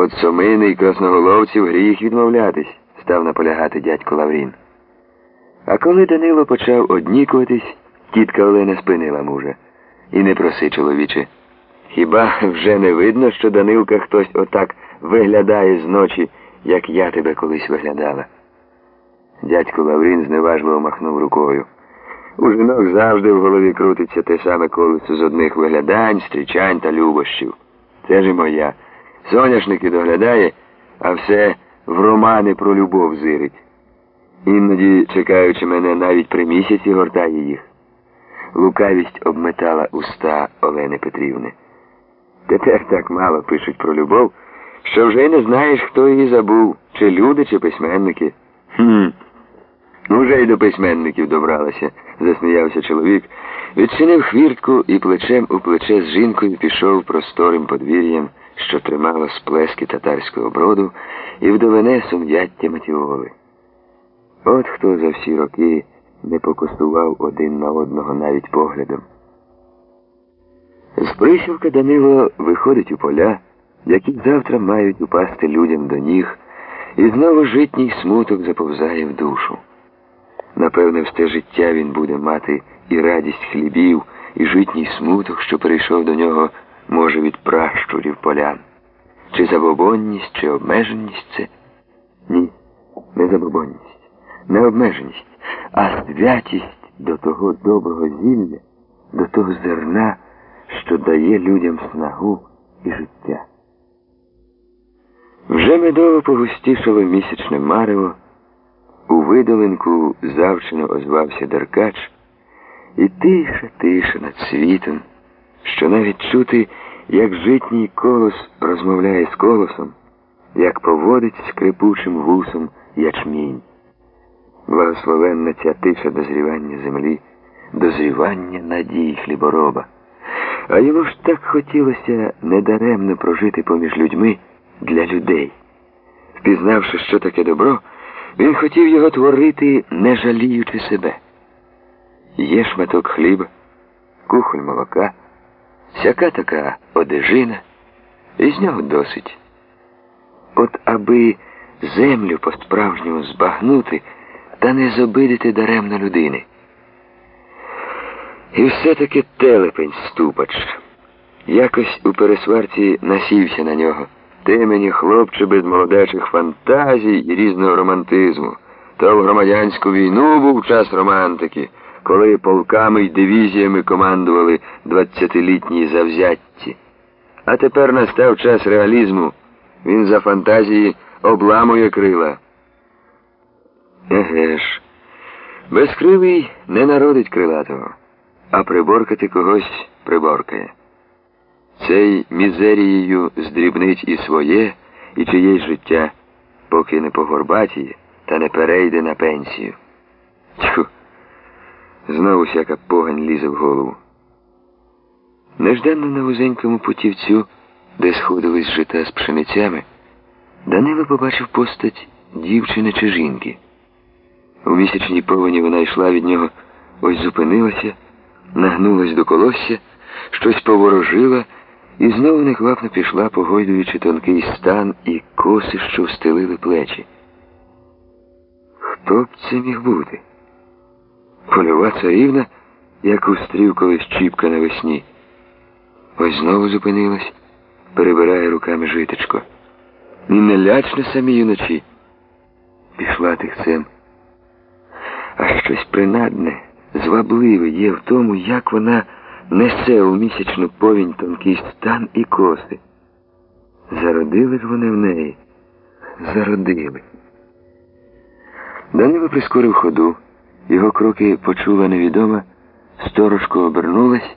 От сомини і красноголовців гріх відмовлятись, став наполягати дядько Лаврін. А коли Данило почав однікуватись, тітка Олена спинила мужа. І не проси, чоловіче. Хіба вже не видно, що Данилка хтось отак виглядає зночі, як я тебе колись виглядала? Дядько Лаврін зневажливо махнув рукою. У жінок завжди в голові крутиться те саме колесо з одних виглядань, стрічань та любощів. Це ж і моя. Соняшники доглядає, а все в романи про любов зирить. Іноді, чекаючи мене, навіть при місяці гортає їх. Лукавість обметала уста Олени Петрівни. Тепер так мало пишуть про любов, що вже й не знаєш, хто її забув, чи люди, чи письменники. Хм. Ну, вже й до письменників добралася, засміявся чоловік, відчинив хвіртку і плечем у плече з жінкою пішов просторим подвір'ям, що тримало сплески татарського броду і вдовине сум'яття матіоли. От хто за всі роки не покусував один на одного навіть поглядом. З присілка Данило виходить у поля, які завтра мають упасти людям до ніг, і знову житній смуток заповзає в душу. Напевне, все життя він буде мати і радість хлібів, і житній смуток, що перейшов до нього, може, від пращурів полян. Чи забобонність, чи обмеженість це? Ні, не забобонність, не обмеженість, а святість до того доброго зілля, до того зерна, що дає людям снагу і життя. Вже медово погустішало місячне марево. У видолинку завчено озвався Деркач, і тиша, тиша над світом, що навіть чути, як житній колос розмовляє з колосом, як поводить скрипучим вусом ячмінь. Благословенна ця тиша дозрівання землі, дозрівання надії хлібороба. А йому ж так хотілося недаремно прожити поміж людьми для людей. Впізнавши, що таке добро, він хотів його творити, не жаліючи себе. Є шматок хліба, кухоль молока, всяка така одежина, і з нього досить. От аби землю по-справжньому збагнути та не зобидити даремно людини. І все-таки телепень ступач. Якось у пересварці насівся на нього. Ти мені, хлопче, без молодечих фантазій і різного романтизму. То в громадянську війну був час романтики, коли полками й дивізіями командували двадцятилітні завзятті. А тепер настав час реалізму. Він за фантазії обламує крила. Еге ж, безкривий не народить крилатого, а приборкати когось приборкає. Цей мізерією здрібнить і своє, і чиєсь життя, поки не погорбатіє та не перейде на пенсію. Тьху, знову всяка погань лізе в голову. Нежданно на вузенькому путівцю, де сходились жита з пшеницями, Данило побачив постать дівчини чи жінки. У місячній повені вона йшла від нього, ось зупинилася, нагнулась до колосся, щось поворожила і знову неквапно пішла, погойдуючи тонкий стан і коси, що встелили плечі. Хто б це міг бути? Польова царівна, як устрів колись чіпка навесні. Ось знову зупинилась, перебирає руками житечко. І не лячне самі юночі. Пішла тихцем. А щось принадне, звабливе є в тому, як вона несе у місячну повінь тонкий стан і коси. Зародили ж вони в неї, зародили. Данило прискорив ходу, його кроки почула невідома, сторожко обернулась,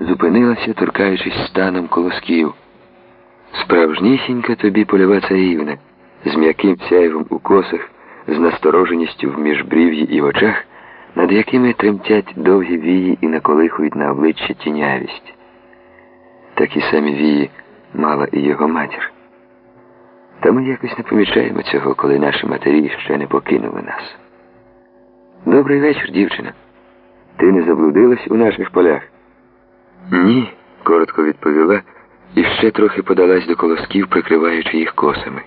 зупинилася, торкаючись станом колосків. Справжнісінька тобі польова царівна, з м'яким сяйвом у косах, з настороженістю в міжбрів'ї і в очах над якими тремтять довгі вії і наколихують на обличчя тінявість. Такі самі вії мала і його матір. Та ми якось не помічаємо цього, коли наші матері ще не покинули нас. Добрий вечір, дівчина. Ти не заблудилась у наших полях? Ні, коротко відповіла, і ще трохи подалась до колосків, прикриваючи їх косами.